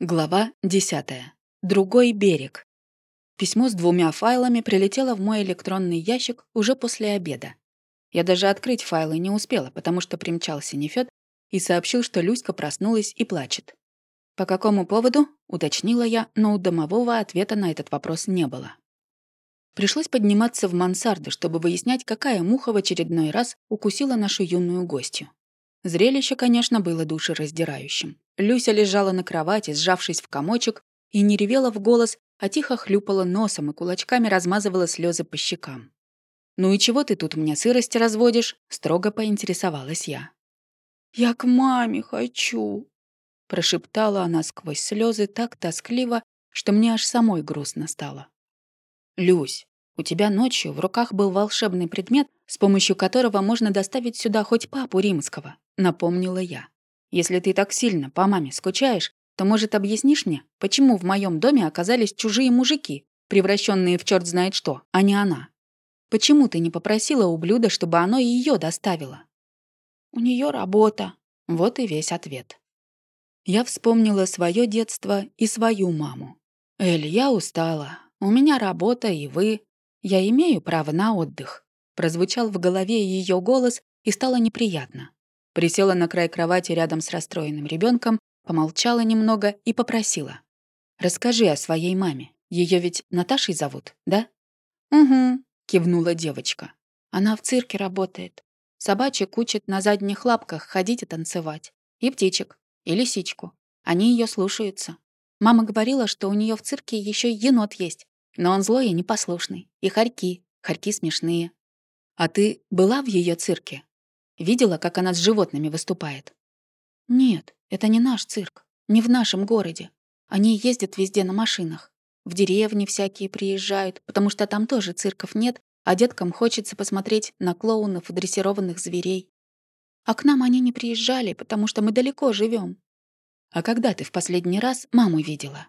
Глава 10. Другой берег. Письмо с двумя файлами прилетело в мой электронный ящик уже после обеда. Я даже открыть файлы не успела, потому что примчался Нефёд и сообщил, что Люська проснулась и плачет. По какому поводу, уточнила я, но у домового ответа на этот вопрос не было. Пришлось подниматься в мансарды, чтобы выяснять, какая муха в очередной раз укусила нашу юную гостью. Зрелище, конечно, было душераздирающим. Люся лежала на кровати, сжавшись в комочек, и не ревела в голос, а тихо хлюпала носом и кулачками размазывала слезы по щекам. «Ну и чего ты тут мне сырость разводишь?» — строго поинтересовалась я. «Я к маме хочу», — прошептала она сквозь слезы так тоскливо, что мне аж самой грустно стало. «Люсь, у тебя ночью в руках был волшебный предмет, с помощью которого можно доставить сюда хоть папу римского напомнила я. «Если ты так сильно по маме скучаешь, то, может, объяснишь мне, почему в моем доме оказались чужие мужики, превращенные в черт знает что, а не она? Почему ты не попросила у блюда, чтобы оно ее доставило?» «У нее работа». Вот и весь ответ. Я вспомнила свое детство и свою маму. «Эль, я устала. У меня работа, и вы. Я имею право на отдых». Прозвучал в голове ее голос, и стало неприятно. Присела на край кровати рядом с расстроенным ребенком, помолчала немного и попросила. «Расскажи о своей маме. Ее ведь Наташей зовут, да?» «Угу», — кивнула девочка. «Она в цирке работает. Собачек учат на задних лапках ходить и танцевать. И птичек, и лисичку. Они ее слушаются. Мама говорила, что у нее в цирке еще енот есть, но он злой и непослушный. И хорьки. Хорьки смешные. А ты была в ее цирке? Видела, как она с животными выступает? Нет, это не наш цирк. Не в нашем городе. Они ездят везде на машинах. В деревни всякие приезжают, потому что там тоже цирков нет, а деткам хочется посмотреть на клоунов и дрессированных зверей. А к нам они не приезжали, потому что мы далеко живем. А когда ты в последний раз маму видела?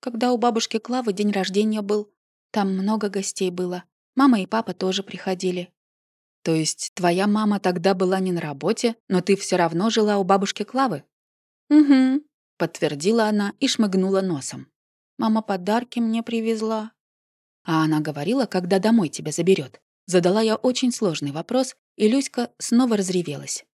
Когда у бабушки Клавы день рождения был. Там много гостей было. Мама и папа тоже приходили. То есть твоя мама тогда была не на работе, но ты все равно жила у бабушки Клавы? Угу, подтвердила она и шмыгнула носом. Мама подарки мне привезла. А она говорила, когда домой тебя заберет. Задала я очень сложный вопрос, и Люська снова разревелась.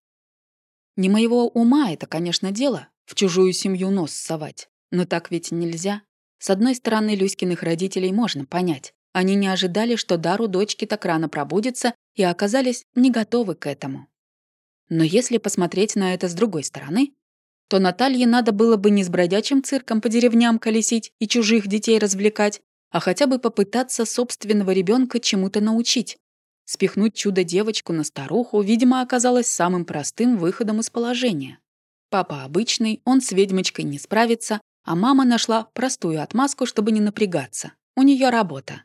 Не моего ума это, конечно, дело, в чужую семью нос совать. Но так ведь нельзя. С одной стороны, Люськиных родителей можно понять. Они не ожидали, что Дару дочки так рано пробудится, и оказались не готовы к этому. Но если посмотреть на это с другой стороны, то Наталье надо было бы не с бродячим цирком по деревням колесить и чужих детей развлекать, а хотя бы попытаться собственного ребенка чему-то научить. Спихнуть чудо-девочку на старуху, видимо, оказалось самым простым выходом из положения. Папа обычный, он с ведьмочкой не справится, а мама нашла простую отмазку, чтобы не напрягаться. У нее работа.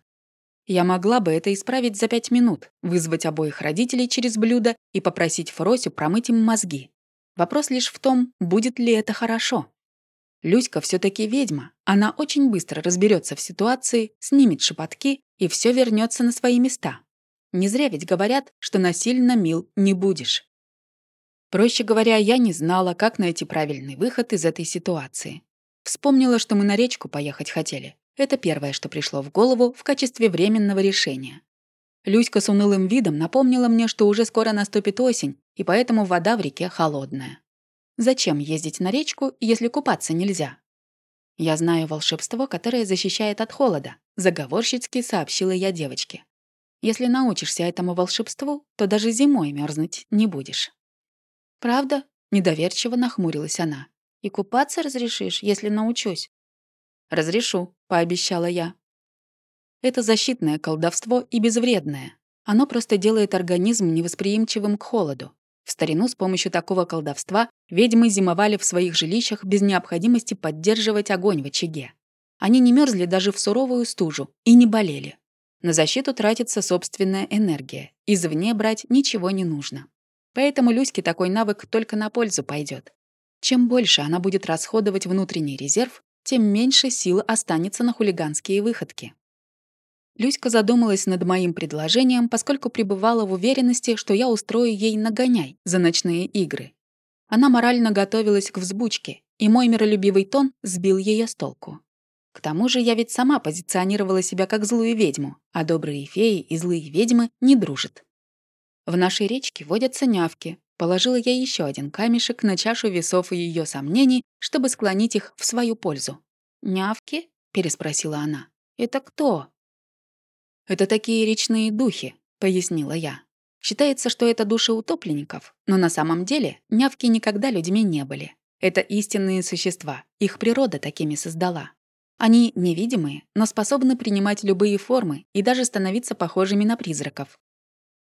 Я могла бы это исправить за пять минут, вызвать обоих родителей через блюдо и попросить Фросю промыть им мозги. Вопрос лишь в том, будет ли это хорошо. Люська все таки ведьма. Она очень быстро разберется в ситуации, снимет шепотки, и все вернется на свои места. Не зря ведь говорят, что насильно мил не будешь. Проще говоря, я не знала, как найти правильный выход из этой ситуации. Вспомнила, что мы на речку поехать хотели. Это первое, что пришло в голову в качестве временного решения. Люська с унылым видом напомнила мне, что уже скоро наступит осень, и поэтому вода в реке холодная. Зачем ездить на речку, если купаться нельзя? Я знаю волшебство, которое защищает от холода, заговорщицки сообщила я девочке. Если научишься этому волшебству, то даже зимой мерзнуть не будешь. Правда? Недоверчиво нахмурилась она. И купаться разрешишь, если научусь? «Разрешу», — пообещала я. Это защитное колдовство и безвредное. Оно просто делает организм невосприимчивым к холоду. В старину с помощью такого колдовства ведьмы зимовали в своих жилищах без необходимости поддерживать огонь в очаге. Они не мерзли даже в суровую стужу и не болели. На защиту тратится собственная энергия. Извне брать ничего не нужно. Поэтому Люське такой навык только на пользу пойдет. Чем больше она будет расходовать внутренний резерв, тем меньше сил останется на хулиганские выходки. Люська задумалась над моим предложением, поскольку пребывала в уверенности, что я устрою ей нагоняй за ночные игры. Она морально готовилась к взбучке, и мой миролюбивый тон сбил ее с толку. К тому же я ведь сама позиционировала себя как злую ведьму, а добрые феи и злые ведьмы не дружат. В нашей речке водятся нявки. Положила я еще один камешек на чашу весов ее сомнений, чтобы склонить их в свою пользу. «Нявки?» — переспросила она. «Это кто?» «Это такие речные духи», — пояснила я. Считается, что это души утопленников, но на самом деле нявки никогда людьми не были. Это истинные существа, их природа такими создала. Они невидимые, но способны принимать любые формы и даже становиться похожими на призраков.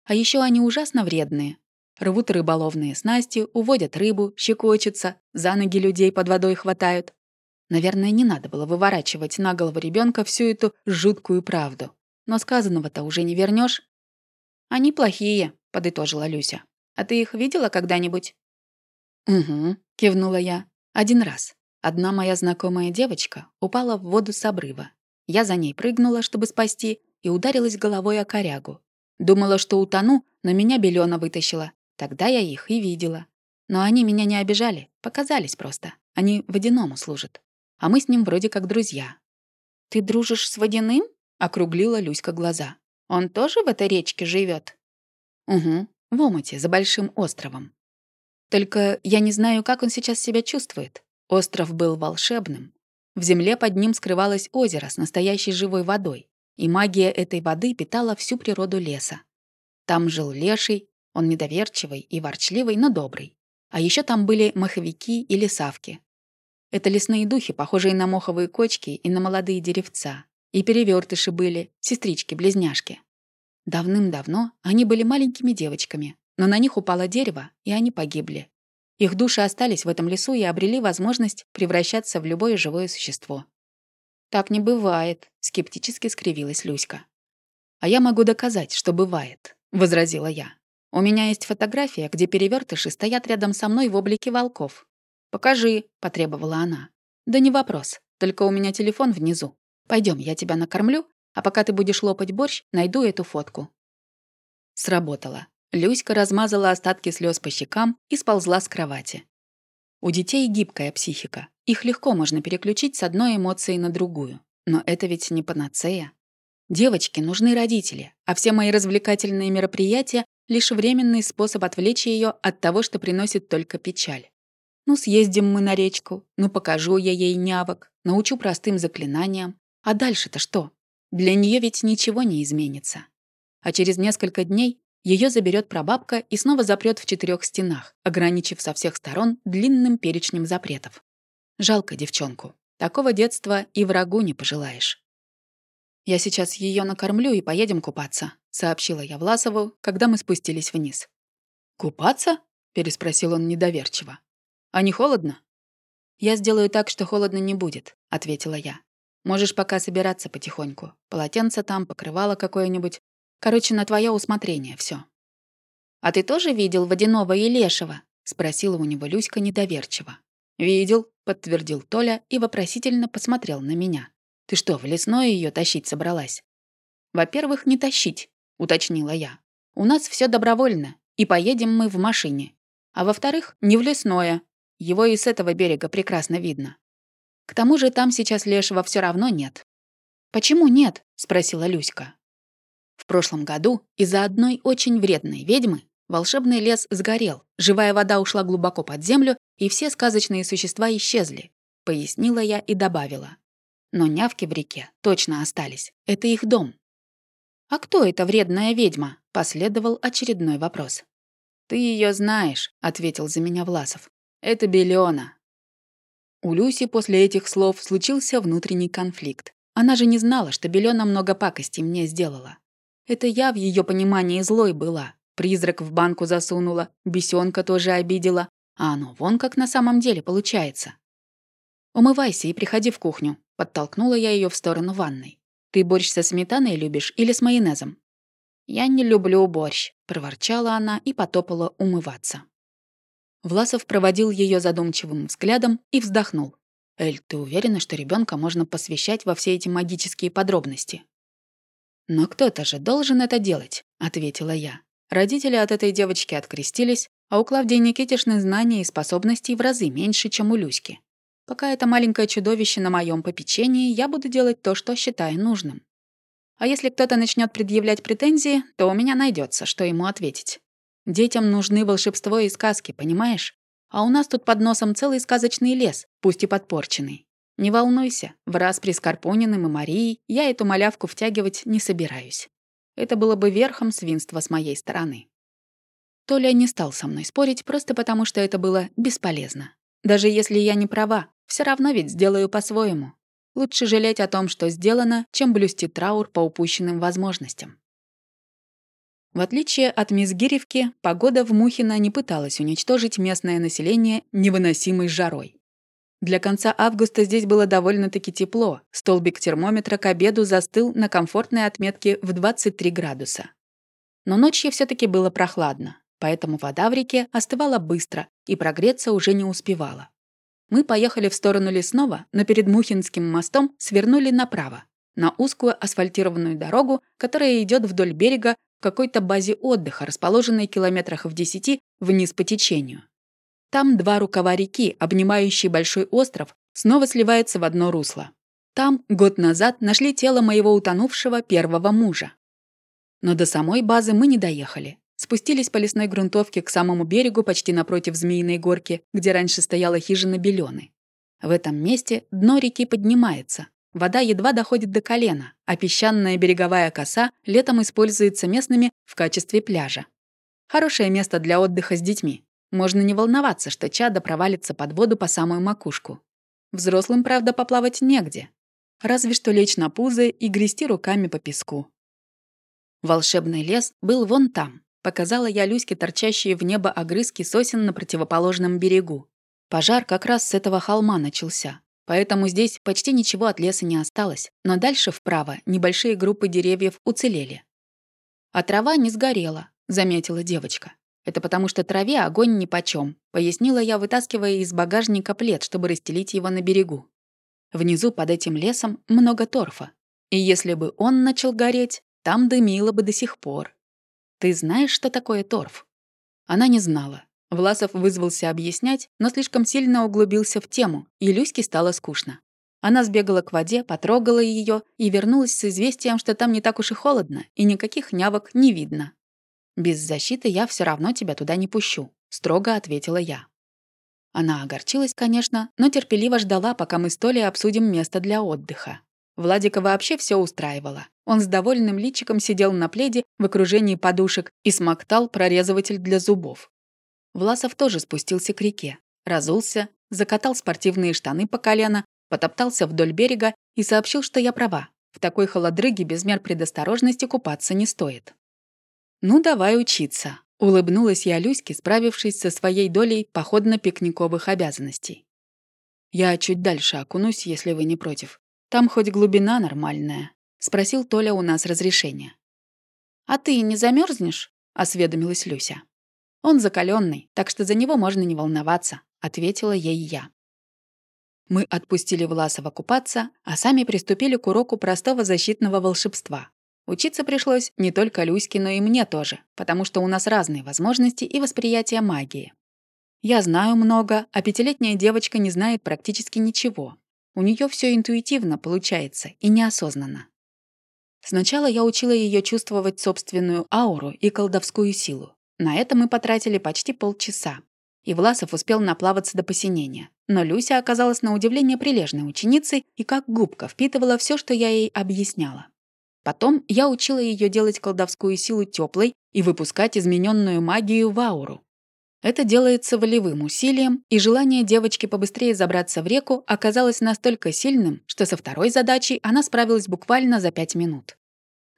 А еще они ужасно вредные. Рвут рыболовные снасти, уводят рыбу, щекочутся, за ноги людей под водой хватают. Наверное, не надо было выворачивать на голову ребенка всю эту жуткую правду. Но сказанного-то уже не вернешь. «Они плохие», — подытожила Люся. «А ты их видела когда-нибудь?» «Угу», — кивнула я. «Один раз. Одна моя знакомая девочка упала в воду с обрыва. Я за ней прыгнула, чтобы спасти, и ударилась головой о корягу. Думала, что утону, но меня Белена вытащила. Тогда я их и видела. Но они меня не обижали, показались просто. Они водяному служат. А мы с ним вроде как друзья. «Ты дружишь с водяным?» — округлила Люська глаза. Он тоже в этой речке живет? Угу, в омуте, за большим островом. Только я не знаю, как он сейчас себя чувствует. Остров был волшебным. В земле под ним скрывалось озеро с настоящей живой водой, и магия этой воды питала всю природу леса. Там жил леший, он недоверчивый и ворчливый, но добрый. А еще там были маховики и лесавки. Это лесные духи, похожие на моховые кочки и на молодые деревца. И перевертыши были, сестрички-близняшки. Давным-давно они были маленькими девочками, но на них упало дерево, и они погибли. Их души остались в этом лесу и обрели возможность превращаться в любое живое существо. «Так не бывает», — скептически скривилась Люська. «А я могу доказать, что бывает», — возразила я. «У меня есть фотография, где перевертыши стоят рядом со мной в облике волков». «Покажи», — потребовала она. «Да не вопрос, только у меня телефон внизу. Пойдем, я тебя накормлю, а пока ты будешь лопать борщ, найду эту фотку». Сработало. Люська размазала остатки слез по щекам и сползла с кровати. У детей гибкая психика. Их легко можно переключить с одной эмоции на другую. Но это ведь не панацея. Девочке нужны родители, а все мои развлекательные мероприятия — лишь временный способ отвлечь ее от того, что приносит только печаль. Ну, съездим мы на речку, ну, покажу я ей нявок, научу простым заклинаниям, а дальше-то что? Для нее ведь ничего не изменится. А через несколько дней ее заберет прабабка и снова запрет в четырех стенах, ограничив со всех сторон длинным перечнем запретов. Жалко девчонку. Такого детства и врагу не пожелаешь. «Я сейчас ее накормлю и поедем купаться», — сообщила я Власову, когда мы спустились вниз. «Купаться?» — переспросил он недоверчиво. «А не холодно?» «Я сделаю так, что холодно не будет», — ответила я. Можешь пока собираться потихоньку. Полотенце там, покрывало какое-нибудь. Короче, на твое усмотрение все. «А ты тоже видел водяного и лешего?» — спросила у него Люська недоверчиво. «Видел», — подтвердил Толя и вопросительно посмотрел на меня. «Ты что, в лесное ее тащить собралась?» «Во-первых, не тащить», — уточнила я. «У нас все добровольно, и поедем мы в машине. А во-вторых, не в лесное. Его и с этого берега прекрасно видно. К тому же там сейчас лешего все равно нет. «Почему нет?» — спросила Люська. В прошлом году из-за одной очень вредной ведьмы волшебный лес сгорел, живая вода ушла глубоко под землю, и все сказочные существа исчезли, пояснила я и добавила. Но нявки в реке точно остались. Это их дом. «А кто эта вредная ведьма?» — последовал очередной вопрос. «Ты ее знаешь», — ответил за меня Власов. «Это Белена, у Люси после этих слов случился внутренний конфликт. Она же не знала, что Белена много пакостей мне сделала. Это я в ее понимании злой была. Призрак в банку засунула, бесенка тоже обидела. А оно вон как на самом деле получается. «Умывайся и приходи в кухню», — подтолкнула я ее в сторону ванной. «Ты борщ со сметаной любишь или с майонезом?» «Я не люблю борщ», — проворчала она и потопала умываться. Власов проводил ее задумчивым взглядом и вздохнул. «Эль, ты уверена, что ребенка можно посвящать во все эти магические подробности?» «Но кто-то же должен это делать», — ответила я. Родители от этой девочки открестились, А у Клавдии Никитишны знаний и способностей в разы меньше, чем у Люськи. Пока это маленькое чудовище на моем попечении, я буду делать то, что считаю нужным. А если кто-то начнет предъявлять претензии, то у меня найдется, что ему ответить. Детям нужны волшебство и сказки, понимаешь? А у нас тут под носом целый сказочный лес, пусть и подпорченный. Не волнуйся, в раз при Скорпониным и Марией я эту малявку втягивать не собираюсь. Это было бы верхом свинства с моей стороны. Толя не стал со мной спорить, просто потому что это было бесполезно. Даже если я не права, все равно ведь сделаю по-своему. Лучше жалеть о том, что сделано, чем блюсти траур по упущенным возможностям. В отличие от мисс Гиревки, погода в Мухино не пыталась уничтожить местное население невыносимой жарой. Для конца августа здесь было довольно-таки тепло. Столбик термометра к обеду застыл на комфортной отметке в 23 градуса. Но ночью все таки было прохладно, поэтому вода в реке остывала быстро и прогреться уже не успевала. Мы поехали в сторону лесного, но перед Мухинским мостом свернули направо, на узкую асфальтированную дорогу, которая идет вдоль берега в какой-то базе отдыха, расположенной километрах в десяти вниз по течению. Там два рукава реки, обнимающие большой остров, снова сливаются в одно русло. Там год назад нашли тело моего утонувшего первого мужа. Но до самой базы мы не доехали. Спустились по лесной грунтовке к самому берегу, почти напротив Змеиной горки, где раньше стояла хижина Белёны. В этом месте дно реки поднимается. Вода едва доходит до колена, а песчаная береговая коса летом используется местными в качестве пляжа. Хорошее место для отдыха с детьми. Можно не волноваться, что чадо провалится под воду по самую макушку. Взрослым, правда, поплавать негде. Разве что лечь на пузы и грести руками по песку. Волшебный лес был вон там. Показала я Люське торчащие в небо огрызки сосен на противоположном берегу. Пожар как раз с этого холма начался. Поэтому здесь почти ничего от леса не осталось, но дальше вправо небольшие группы деревьев уцелели. «А трава не сгорела», — заметила девочка. Это потому, что траве огонь нипочём, пояснила я, вытаскивая из багажника плед, чтобы расстелить его на берегу. Внизу под этим лесом много торфа. И если бы он начал гореть, там дымило бы до сих пор. Ты знаешь, что такое торф? Она не знала. Власов вызвался объяснять, но слишком сильно углубился в тему, и Люське стало скучно. Она сбегала к воде, потрогала ее и вернулась с известием, что там не так уж и холодно, и никаких нявок не видно. «Без защиты я все равно тебя туда не пущу», — строго ответила я. Она огорчилась, конечно, но терпеливо ждала, пока мы с Толей обсудим место для отдыха. Владика вообще все устраивало. Он с довольным личиком сидел на пледе в окружении подушек и смоктал прорезыватель для зубов. Власов тоже спустился к реке, разулся, закатал спортивные штаны по колено, потоптался вдоль берега и сообщил, что я права. В такой холодрыге без мер предосторожности купаться не стоит. «Ну, давай учиться», — улыбнулась я Люське, справившись со своей долей походно-пикниковых обязанностей. «Я чуть дальше окунусь, если вы не против. Там хоть глубина нормальная», — спросил Толя у нас разрешения. «А ты не замерзнешь? осведомилась Люся. «Он закаленный, так что за него можно не волноваться», — ответила ей я. Мы отпустили Власова купаться, а сами приступили к уроку простого защитного волшебства. Учиться пришлось не только Люське, но и мне тоже, потому что у нас разные возможности и восприятие магии. Я знаю много, а пятилетняя девочка не знает практически ничего. У нее все интуитивно получается и неосознанно. Сначала я учила ее чувствовать собственную ауру и колдовскую силу. На это мы потратили почти полчаса. И Власов успел наплаваться до посинения. Но Люся оказалась на удивление прилежной ученицей и как губка впитывала все, что я ей объясняла. Потом я учила ее делать колдовскую силу теплой и выпускать измененную магию в ауру. Это делается волевым усилием, и желание девочки побыстрее забраться в реку оказалось настолько сильным, что со второй задачей она справилась буквально за пять минут.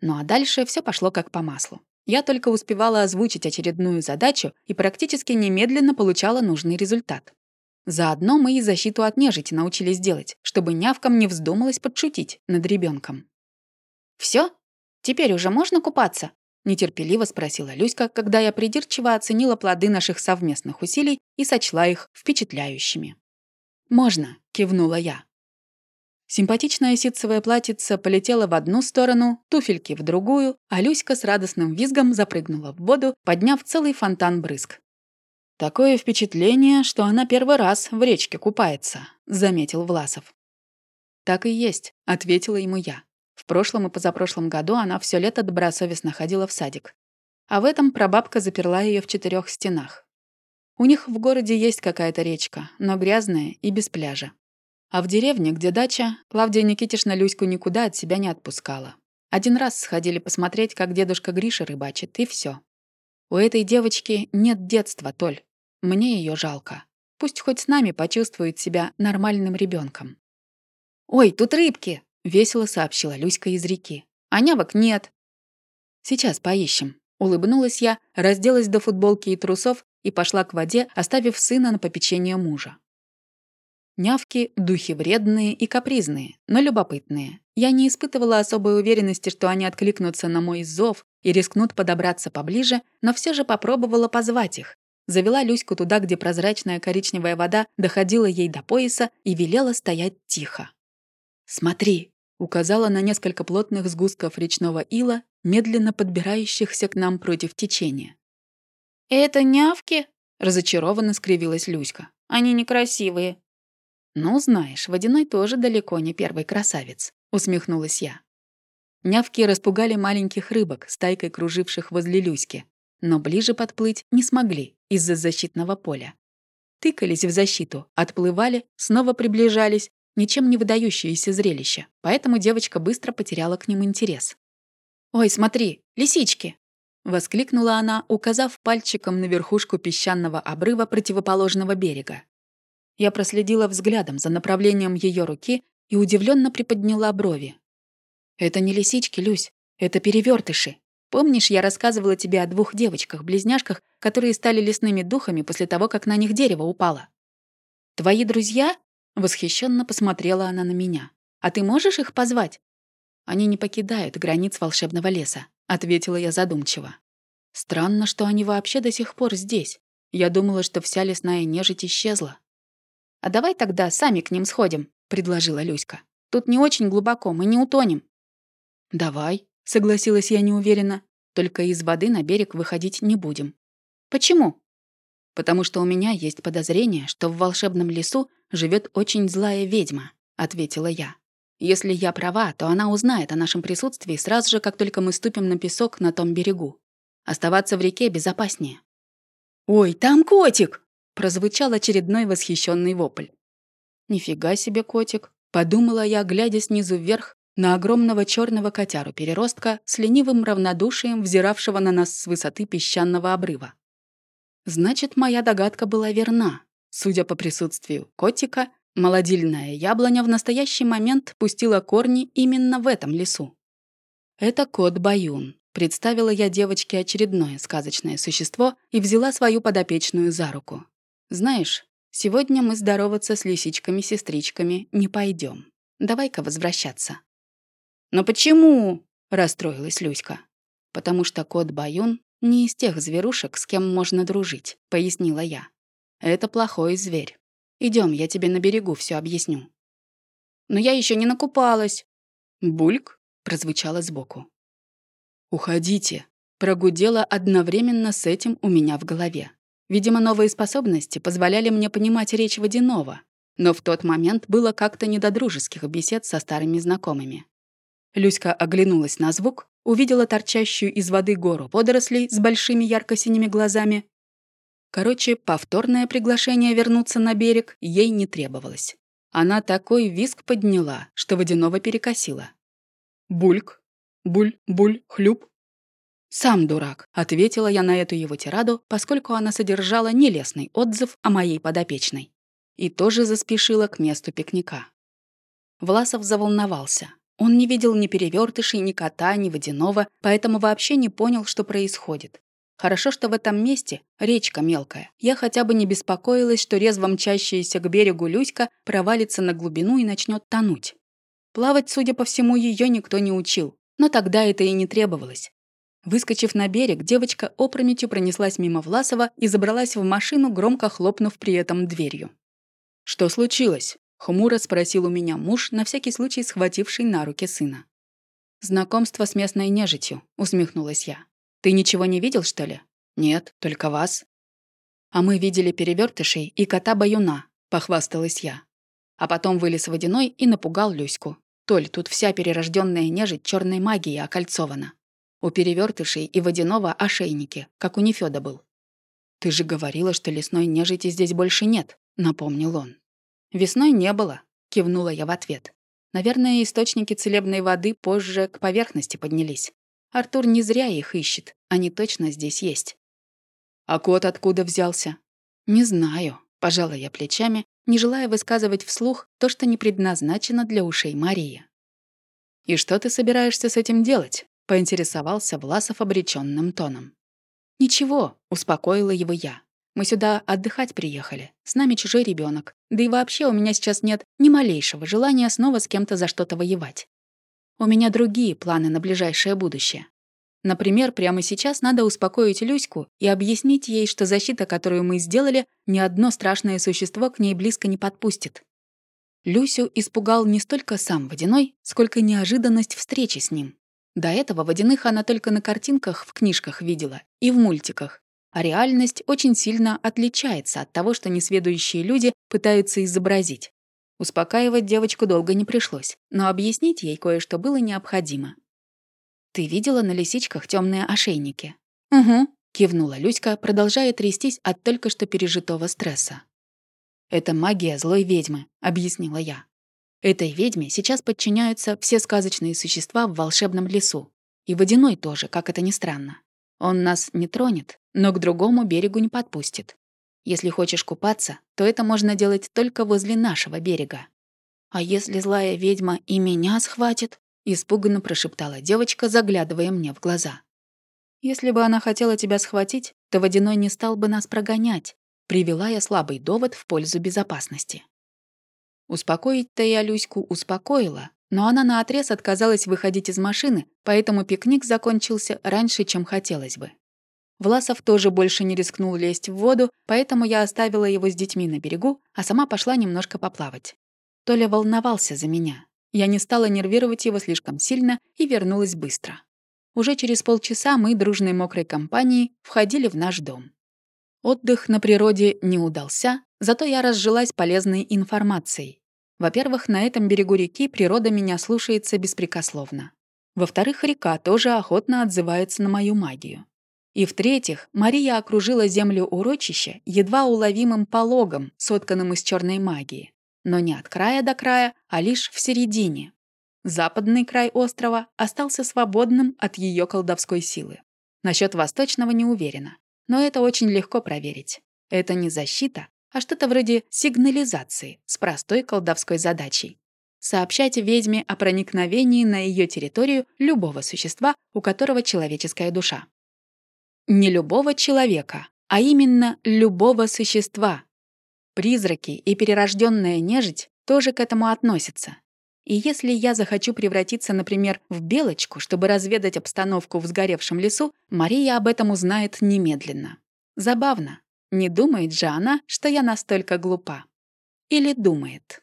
Ну а дальше все пошло как по маслу. Я только успевала озвучить очередную задачу и практически немедленно получала нужный результат. Заодно мы и защиту от нежити научились делать, чтобы нявкам не вздумалось подшутить над ребенком. Все? Теперь уже можно купаться?» — нетерпеливо спросила Люська, когда я придирчиво оценила плоды наших совместных усилий и сочла их впечатляющими. «Можно», — кивнула я. Симпатичная ситцевая платьице полетела в одну сторону, туфельки в другую, а Люська с радостным визгом запрыгнула в воду, подняв целый фонтан брызг. «Такое впечатление, что она первый раз в речке купается», — заметил Власов. «Так и есть», — ответила ему я. В прошлом и позапрошлом году она все лето добросовестно ходила в садик. А в этом прабабка заперла ее в четырех стенах. У них в городе есть какая-то речка, но грязная и без пляжа. А в деревне, где дача, Клавдия Никитишна Люську никуда от себя не отпускала. Один раз сходили посмотреть, как дедушка Гриша рыбачит, и все. У этой девочки нет детства, Толь. Мне ее жалко. Пусть хоть с нами почувствует себя нормальным ребенком. «Ой, тут рыбки!» — весело сообщила Люська из реки. «А нявок нет». «Сейчас поищем», Улыбнулась я, разделась до футболки и трусов и пошла к воде, оставив сына на попечение мужа. Нявки — духи вредные и капризные, но любопытные. Я не испытывала особой уверенности, что они откликнутся на мой зов и рискнут подобраться поближе, но все же попробовала позвать их. Завела Люську туда, где прозрачная коричневая вода доходила ей до пояса и велела стоять тихо. «Смотри», — указала на несколько плотных сгустков речного ила медленно подбирающихся к нам против течения. «Это нявки?» — разочарованно скривилась Люська. «Они некрасивые». «Ну, знаешь, водяной тоже далеко не первый красавец», — усмехнулась я. Нявки распугали маленьких рыбок, стайкой круживших возле Люськи, но ближе подплыть не смогли из-за защитного поля. Тыкались в защиту, отплывали, снова приближались, ничем не выдающееся зрелище, поэтому девочка быстро потеряла к ним интерес. «Ой, смотри, лисички!» — воскликнула она, указав пальчиком на верхушку песчаного обрыва противоположного берега. Я проследила взглядом за направлением ее руки и удивленно приподняла брови. «Это не лисички, Люсь, это перевертыши. Помнишь, я рассказывала тебе о двух девочках-близняшках, которые стали лесными духами после того, как на них дерево упало? Твои друзья?» — восхищенно посмотрела она на меня. «А ты можешь их позвать? Они не покидают границ волшебного леса», — ответила я задумчиво. «Странно, что они вообще до сих пор здесь. Я думала, что вся лесная нежить исчезла». «А давай тогда сами к ним сходим», — предложила Люська. «Тут не очень глубоко, мы не утонем». «Давай», — согласилась я неуверенно. «Только из воды на берег выходить не будем». «Почему?» «Потому что у меня есть подозрение, что в волшебном лесу живет очень злая ведьма», — ответила я. Если я права, то она узнает о нашем присутствии сразу же, как только мы ступим на песок на том берегу. Оставаться в реке безопаснее. «Ой, там котик!» — прозвучал очередной восхищенный вопль. «Нифига себе котик!» — подумала я, глядя снизу вверх на огромного черного котяру-переростка с ленивым равнодушием, взиравшего на нас с высоты песчаного обрыва. Значит, моя догадка была верна. Судя по присутствию котика, Молодильная яблоня в настоящий момент пустила корни именно в этом лесу. Это кот Баюн. Представила я девочке очередное сказочное существо и взяла свою подопечную за руку. Знаешь, сегодня мы здороваться с лисичками-сестричками не пойдем. Давай-ка возвращаться. Но почему? расстроилась Люська. Потому что кот Баюн не из тех зверушек, с кем можно дружить, пояснила я. Это плохой зверь. Идем, я тебе на берегу все объясню». «Но я еще не накупалась». «Бульк?» — прозвучало сбоку. «Уходите», — прогудело одновременно с этим у меня в голове. Видимо, новые способности позволяли мне понимать речь водяного, но в тот момент было как-то не до дружеских бесед со старыми знакомыми. Люська оглянулась на звук, увидела торчащую из воды гору водорослей с большими ярко-синими глазами Короче, повторное приглашение вернуться на берег ей не требовалось. Она такой виск подняла, что водяного перекосила. «Бульк! Буль-буль, хлюп!» «Сам дурак», — ответила я на эту его тираду, поскольку она содержала нелестный отзыв о моей подопечной. И тоже заспешила к месту пикника. Власов заволновался. Он не видел ни перевертышей, ни кота, ни водяного, поэтому вообще не понял, что происходит. Хорошо, что в этом месте речка мелкая. Я хотя бы не беспокоилась, что резво мчащаяся к берегу Люська провалится на глубину и начнет тонуть. Плавать, судя по всему, ее никто не учил. Но тогда это и не требовалось. Выскочив на берег, девочка опрометью пронеслась мимо Власова и забралась в машину, громко хлопнув при этом дверью. «Что случилось?» — хмуро спросил у меня муж, на всякий случай схвативший на руки сына. «Знакомство с местной нежитью», — усмехнулась я. Ты ничего не видел, что ли? Нет, только вас. А мы видели перевертышей и кота-баюна, похвасталась я. А потом вылез водяной и напугал Люську. Толь, тут вся перерожденная нежить черной магии окольцована. У перевертышей и водяного ошейники, как у Нефёда был. «Ты же говорила, что лесной нежити здесь больше нет», — напомнил он. «Весной не было», — кивнула я в ответ. «Наверное, источники целебной воды позже к поверхности поднялись. Артур не зря их ищет, они точно здесь есть». «А кот откуда взялся?» «Не знаю», — пожала я плечами, не желая высказывать вслух то, что не предназначено для ушей Марии. «И что ты собираешься с этим делать?» — поинтересовался Власов обреченным тоном. «Ничего», — успокоила его я. Мы сюда отдыхать приехали. С нами чужой ребенок. Да и вообще у меня сейчас нет ни малейшего желания снова с кем-то за что-то воевать. У меня другие планы на ближайшее будущее. Например, прямо сейчас надо успокоить Люську и объяснить ей, что защита, которую мы сделали, ни одно страшное существо к ней близко не подпустит. Люсю испугал не столько сам Водяной, сколько неожиданность встречи с ним. До этого Водяных она только на картинках в книжках видела и в мультиках, а реальность очень сильно отличается от того, что несведущие люди пытаются изобразить. Успокаивать девочку долго не пришлось, но объяснить ей кое-что было необходимо. «Ты видела на лисичках темные ошейники?» «Угу», — кивнула Люська, продолжая трястись от только что пережитого стресса. «Это магия злой ведьмы», — объяснила я. «Этой ведьме сейчас подчиняются все сказочные существа в волшебном лесу. И водяной тоже, как это ни странно. Он нас не тронет, но к другому берегу не подпустит. Если хочешь купаться, то это можно делать только возле нашего берега. А если злая ведьма и меня схватит? Испуганно прошептала девочка, заглядывая мне в глаза. Если бы она хотела тебя схватить, то водяной не стал бы нас прогонять. Привела я слабый довод в пользу безопасности. Успокоить-то я Люську успокоила, но она наотрез отказалась выходить из машины, поэтому пикник закончился раньше, чем хотелось бы. Власов тоже больше не рискнул лезть в воду, поэтому я оставила его с детьми на берегу, а сама пошла немножко поплавать. Толя волновался за меня. Я не стала нервировать его слишком сильно и вернулась быстро. Уже через полчаса мы, дружной мокрой компанией, входили в наш дом. Отдых на природе не удался, зато я разжилась полезной информацией. Во-первых, на этом берегу реки природа меня слушается беспрекословно. Во-вторых, река тоже охотно отзывается на мою магию. И в-третьих, Мария окружила землю урочища едва уловимым пологом, сотканным из черной магии. Но не от края до края, а лишь в середине. Западный край острова остался свободным от ее колдовской силы. Насчет восточного не уверена, но это очень легко проверить. Это не защита, а что-то вроде сигнализации с простой колдовской задачей. Сообщать ведьме о проникновении на ее территорию любого существа, у которого человеческая душа. Не любого человека, а именно любого существа. Призраки и перерожденная нежить тоже к этому относятся. И если я захочу превратиться, например, в белочку, чтобы разведать обстановку в сгоревшем лесу, Мария об этом узнает немедленно. Забавно. Не думает же она, что я настолько глупа. Или думает.